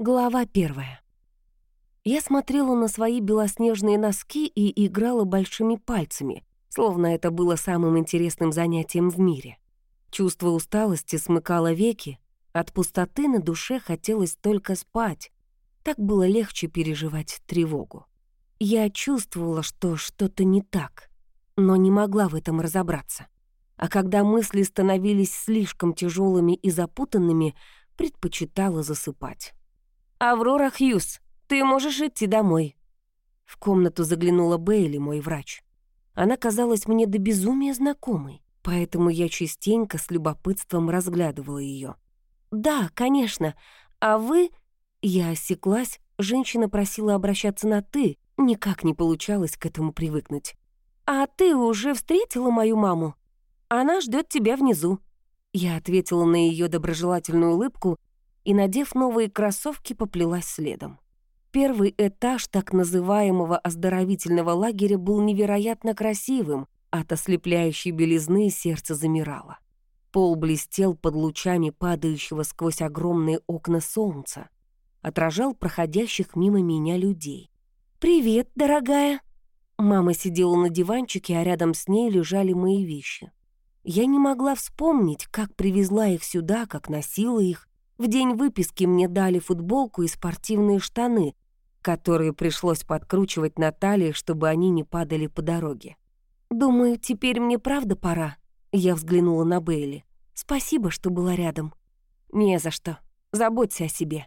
Глава первая. Я смотрела на свои белоснежные носки и играла большими пальцами, словно это было самым интересным занятием в мире. Чувство усталости смыкало веки, от пустоты на душе хотелось только спать. Так было легче переживать тревогу. Я чувствовала, что что-то не так, но не могла в этом разобраться. А когда мысли становились слишком тяжелыми и запутанными, предпочитала засыпать. «Аврора Хьюз, ты можешь идти домой». В комнату заглянула Бейли, мой врач. Она казалась мне до безумия знакомой, поэтому я частенько с любопытством разглядывала ее. «Да, конечно. А вы...» Я осеклась, женщина просила обращаться на «ты», никак не получалось к этому привыкнуть. «А ты уже встретила мою маму? Она ждет тебя внизу». Я ответила на ее доброжелательную улыбку и, надев новые кроссовки, поплелась следом. Первый этаж так называемого оздоровительного лагеря был невероятно красивым, от ослепляющей белизны сердце замирало. Пол блестел под лучами падающего сквозь огромные окна солнца, отражал проходящих мимо меня людей. «Привет, дорогая!» Мама сидела на диванчике, а рядом с ней лежали мои вещи. Я не могла вспомнить, как привезла их сюда, как носила их, в день выписки мне дали футболку и спортивные штаны, которые пришлось подкручивать на талии, чтобы они не падали по дороге. «Думаю, теперь мне правда пора?» Я взглянула на Бейли. «Спасибо, что была рядом». «Не за что. Заботься о себе».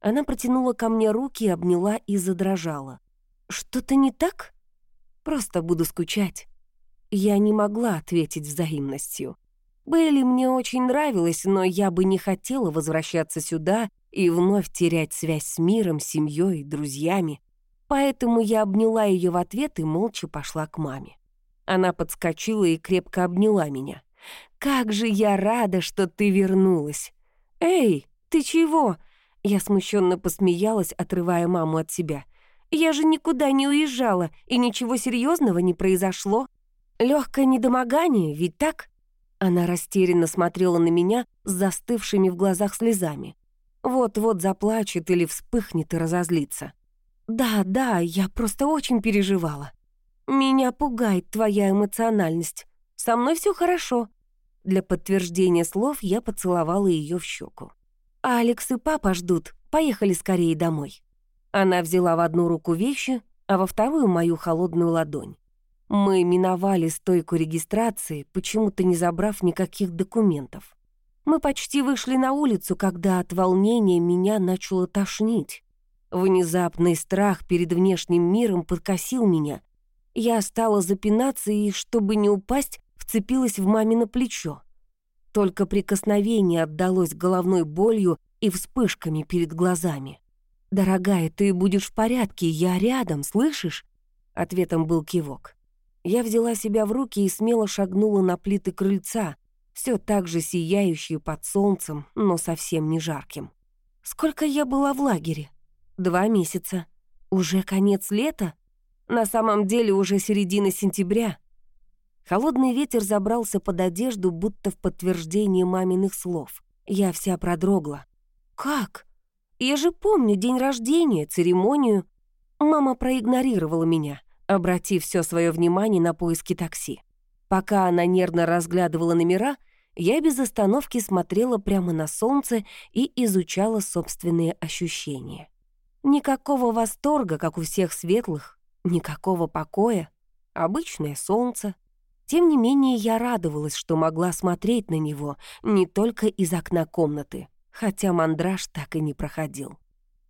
Она протянула ко мне руки, обняла и задрожала. «Что-то не так?» «Просто буду скучать». Я не могла ответить взаимностью. Бейли мне очень нравилась, но я бы не хотела возвращаться сюда и вновь терять связь с миром, семьей, друзьями. Поэтому я обняла ее в ответ и молча пошла к маме. Она подскочила и крепко обняла меня. «Как же я рада, что ты вернулась!» «Эй, ты чего?» Я смущенно посмеялась, отрывая маму от себя. «Я же никуда не уезжала, и ничего серьезного не произошло. Легкое недомогание, ведь так?» Она растерянно смотрела на меня с застывшими в глазах слезами. Вот-вот заплачет или вспыхнет и разозлится. «Да, да, я просто очень переживала. Меня пугает твоя эмоциональность. Со мной все хорошо». Для подтверждения слов я поцеловала ее в щеку. «Алекс и папа ждут. Поехали скорее домой». Она взяла в одну руку вещи, а во вторую — мою холодную ладонь. Мы миновали стойку регистрации, почему-то не забрав никаких документов. Мы почти вышли на улицу, когда от волнения меня начало тошнить. Внезапный страх перед внешним миром подкосил меня. Я стала запинаться и, чтобы не упасть, вцепилась в мамино плечо. Только прикосновение отдалось головной болью и вспышками перед глазами. «Дорогая, ты будешь в порядке, я рядом, слышишь?» Ответом был кивок. Я взяла себя в руки и смело шагнула на плиты крыльца, все так же сияющие под солнцем, но совсем не жарким. Сколько я была в лагере? Два месяца. Уже конец лета? На самом деле уже середина сентября. Холодный ветер забрался под одежду, будто в подтверждение маминых слов. Я вся продрогла. «Как? Я же помню день рождения, церемонию». Мама проигнорировала меня — обратив все свое внимание на поиски такси. Пока она нервно разглядывала номера, я без остановки смотрела прямо на солнце и изучала собственные ощущения. Никакого восторга, как у всех светлых, никакого покоя, обычное солнце. Тем не менее, я радовалась, что могла смотреть на него не только из окна комнаты, хотя мандраж так и не проходил.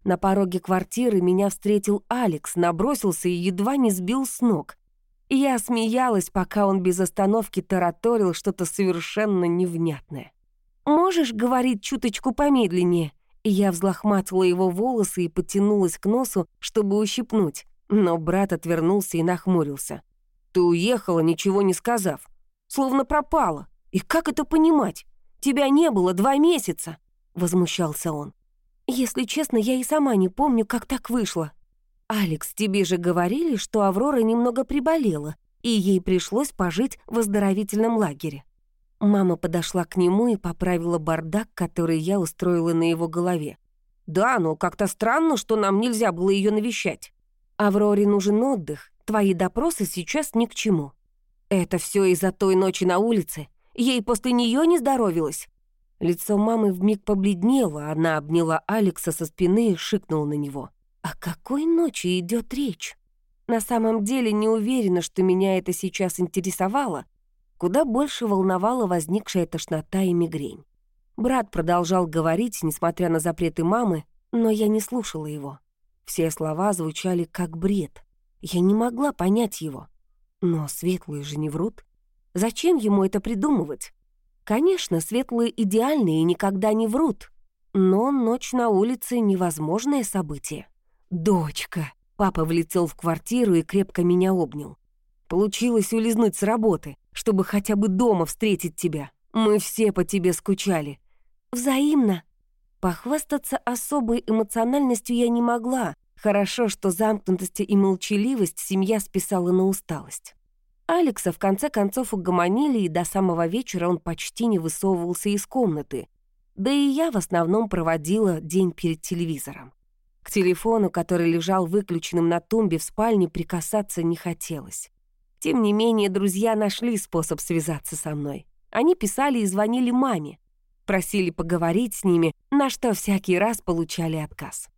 На пороге квартиры меня встретил Алекс, набросился и едва не сбил с ног. Я смеялась, пока он без остановки тараторил что-то совершенно невнятное. «Можешь говорить чуточку помедленнее?» Я взлохматила его волосы и потянулась к носу, чтобы ущипнуть. Но брат отвернулся и нахмурился. «Ты уехала, ничего не сказав. Словно пропала. И как это понимать? Тебя не было два месяца!» Возмущался он. Если честно, я и сама не помню, как так вышло. Алекс, тебе же говорили, что Аврора немного приболела, и ей пришлось пожить в оздоровительном лагере. Мама подошла к нему и поправила бардак, который я устроила на его голове. Да, но как-то странно, что нам нельзя было ее навещать. Авроре нужен отдых, твои допросы сейчас ни к чему. Это все из-за той ночи на улице. Ей после нее не здоровилось. Лицо мамы вмиг побледнело, она обняла Алекса со спины и шикнула на него. О какой ночи идет речь? На самом деле не уверена, что меня это сейчас интересовало. Куда больше волновала возникшая тошнота и мигрень. Брат продолжал говорить, несмотря на запреты мамы, но я не слушала его. Все слова звучали как бред. Я не могла понять его. Но светлые же не врут. Зачем ему это придумывать? Конечно, светлые идеальные никогда не врут. Но ночь на улице — невозможное событие. «Дочка!» — папа влетел в квартиру и крепко меня обнял. «Получилось улизнуть с работы, чтобы хотя бы дома встретить тебя. Мы все по тебе скучали». «Взаимно». Похвастаться особой эмоциональностью я не могла, Хорошо, что замкнутость и молчаливость семья списала на усталость. Алекса в конце концов угомонили, и до самого вечера он почти не высовывался из комнаты. Да и я в основном проводила день перед телевизором. К телефону, который лежал выключенным на тумбе в спальне, прикасаться не хотелось. Тем не менее, друзья нашли способ связаться со мной. Они писали и звонили маме. Просили поговорить с ними, на что всякий раз получали отказ.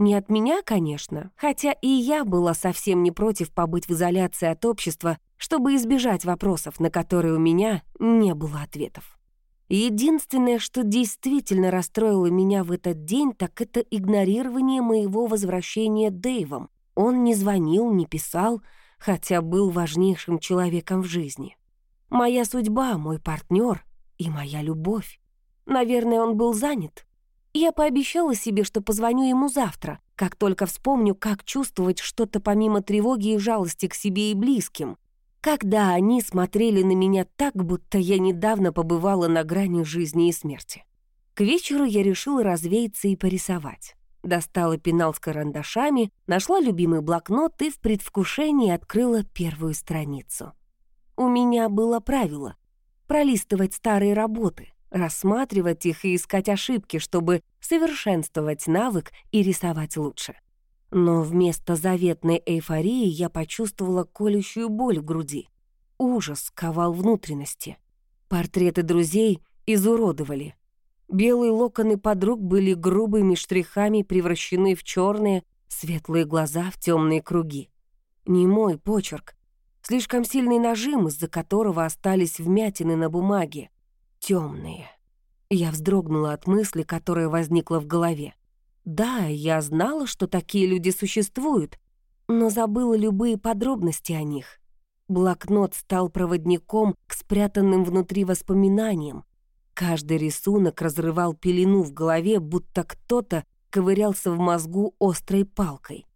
Не от меня, конечно, хотя и я была совсем не против побыть в изоляции от общества, чтобы избежать вопросов, на которые у меня не было ответов. Единственное, что действительно расстроило меня в этот день, так это игнорирование моего возвращения Дэйвом. Он не звонил, не писал, хотя был важнейшим человеком в жизни. Моя судьба, мой партнер и моя любовь. Наверное, он был занят. Я пообещала себе, что позвоню ему завтра, как только вспомню, как чувствовать что-то помимо тревоги и жалости к себе и близким. Когда они смотрели на меня так, будто я недавно побывала на грани жизни и смерти. К вечеру я решила развеяться и порисовать. Достала пенал с карандашами, нашла любимый блокнот и в предвкушении открыла первую страницу. У меня было правило — пролистывать старые работы — рассматривать их и искать ошибки, чтобы совершенствовать навык и рисовать лучше. Но вместо заветной эйфории я почувствовала колющую боль в груди. Ужас ковал внутренности. Портреты друзей изуродовали. Белые локоны подруг были грубыми штрихами превращены в черные, светлые глаза в темные круги. Не мой почерк. Слишком сильный нажим, из-за которого остались вмятины на бумаге темные. Я вздрогнула от мысли, которая возникла в голове. Да, я знала, что такие люди существуют, но забыла любые подробности о них. Блокнот стал проводником к спрятанным внутри воспоминаниям. Каждый рисунок разрывал пелену в голове, будто кто-то ковырялся в мозгу острой палкой.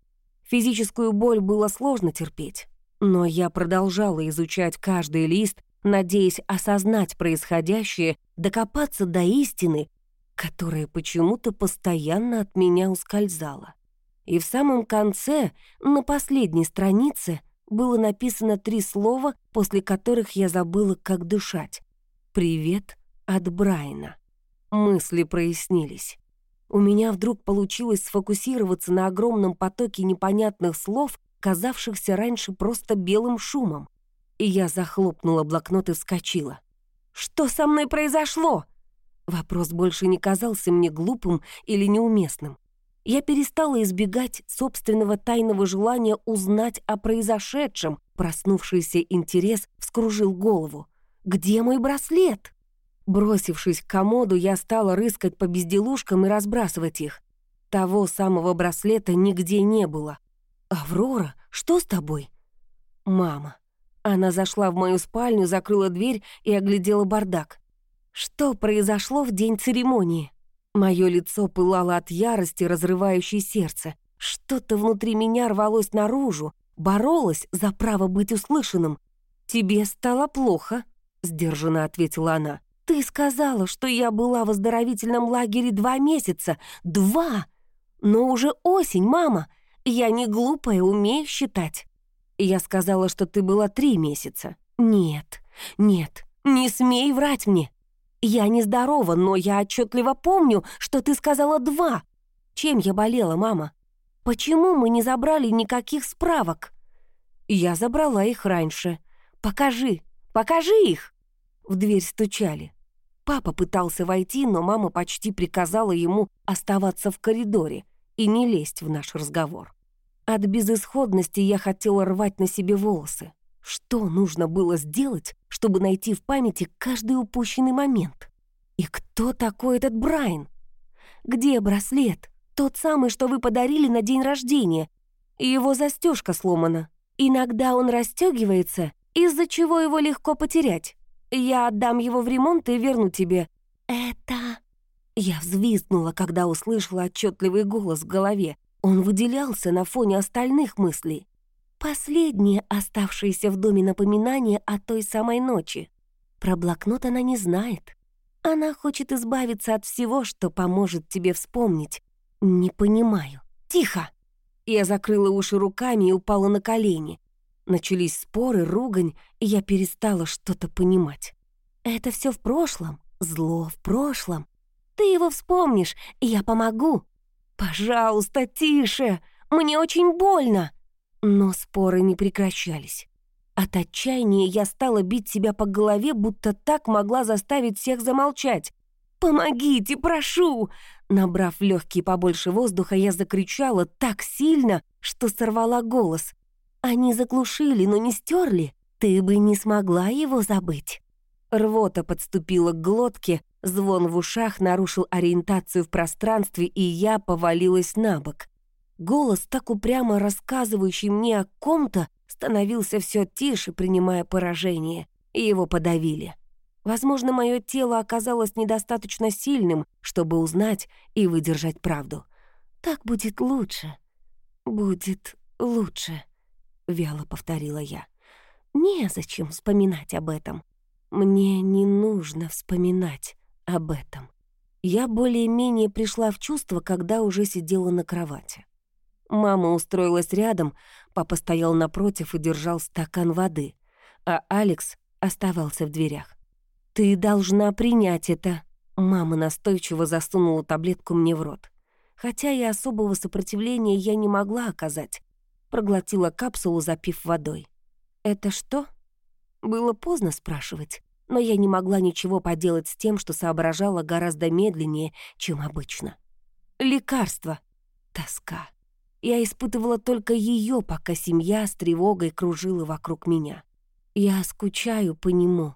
Физическую боль было сложно терпеть, но я продолжала изучать каждый лист, надеясь осознать происходящее, докопаться до истины, которая почему-то постоянно от меня ускользала. И в самом конце, на последней странице, было написано три слова, после которых я забыла, как дышать. «Привет от Брайана». Мысли прояснились. У меня вдруг получилось сфокусироваться на огромном потоке непонятных слов, казавшихся раньше просто белым шумом я захлопнула блокнот и вскочила. «Что со мной произошло?» Вопрос больше не казался мне глупым или неуместным. Я перестала избегать собственного тайного желания узнать о произошедшем. Проснувшийся интерес вскружил голову. «Где мой браслет?» Бросившись к комоду, я стала рыскать по безделушкам и разбрасывать их. Того самого браслета нигде не было. «Аврора, что с тобой?» «Мама». Она зашла в мою спальню, закрыла дверь и оглядела бардак. Что произошло в день церемонии? Мое лицо пылало от ярости, разрывающей сердце. Что-то внутри меня рвалось наружу, боролось за право быть услышанным. «Тебе стало плохо», — сдержанно ответила она. «Ты сказала, что я была в оздоровительном лагере два месяца. Два! Но уже осень, мама. Я не глупая, умею считать». Я сказала, что ты была три месяца. Нет, нет, не смей врать мне. Я нездорова, но я отчетливо помню, что ты сказала два. Чем я болела, мама? Почему мы не забрали никаких справок? Я забрала их раньше. Покажи, покажи их!» В дверь стучали. Папа пытался войти, но мама почти приказала ему оставаться в коридоре и не лезть в наш разговор. От безысходности я хотела рвать на себе волосы. Что нужно было сделать, чтобы найти в памяти каждый упущенный момент? И кто такой этот Брайан? Где браслет? Тот самый, что вы подарили на день рождения. Его застежка сломана. Иногда он расстегивается, из-за чего его легко потерять. Я отдам его в ремонт и верну тебе. Это... Я взвизгнула, когда услышала отчетливый голос в голове. Он выделялся на фоне остальных мыслей. Последнее оставшееся в доме напоминание о той самой ночи. Про блокнот она не знает. Она хочет избавиться от всего, что поможет тебе вспомнить. Не понимаю. Тихо! Я закрыла уши руками и упала на колени. Начались споры, ругань, и я перестала что-то понимать. Это все в прошлом, зло в прошлом. Ты его вспомнишь, и я помогу. Пожалуйста, тише, мне очень больно. Но споры не прекращались. От отчаяния я стала бить себя по голове, будто так могла заставить всех замолчать. «Помогите, прошу!» Набрав легкие побольше воздуха, я закричала так сильно, что сорвала голос. Они заглушили, но не стерли. Ты бы не смогла его забыть. Рвота подступила к глотке, звон в ушах нарушил ориентацию в пространстве, и я повалилась на бок. Голос, так упрямо рассказывающий мне о ком-то, становился все тише, принимая поражение, и его подавили. Возможно, мое тело оказалось недостаточно сильным, чтобы узнать и выдержать правду. «Так будет лучше. Будет лучше», — вяло повторила я. «Незачем вспоминать об этом. Мне не нужно вспоминать об этом». Я более-менее пришла в чувство, когда уже сидела на кровати. Мама устроилась рядом, папа стоял напротив и держал стакан воды, а Алекс оставался в дверях. «Ты должна принять это!» Мама настойчиво засунула таблетку мне в рот. Хотя и особого сопротивления я не могла оказать. Проглотила капсулу, запив водой. «Это что?» Было поздно спрашивать, но я не могла ничего поделать с тем, что соображала гораздо медленнее, чем обычно. «Лекарство!» Тоска. Я испытывала только ее, пока семья с тревогой кружила вокруг меня. Я скучаю по нему.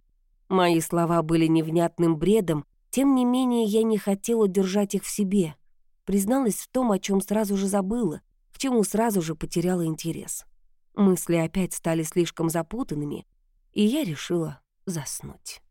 Мои слова были невнятным бредом, тем не менее я не хотела держать их в себе. Призналась в том, о чем сразу же забыла, к чему сразу же потеряла интерес. Мысли опять стали слишком запутанными, и я решила заснуть.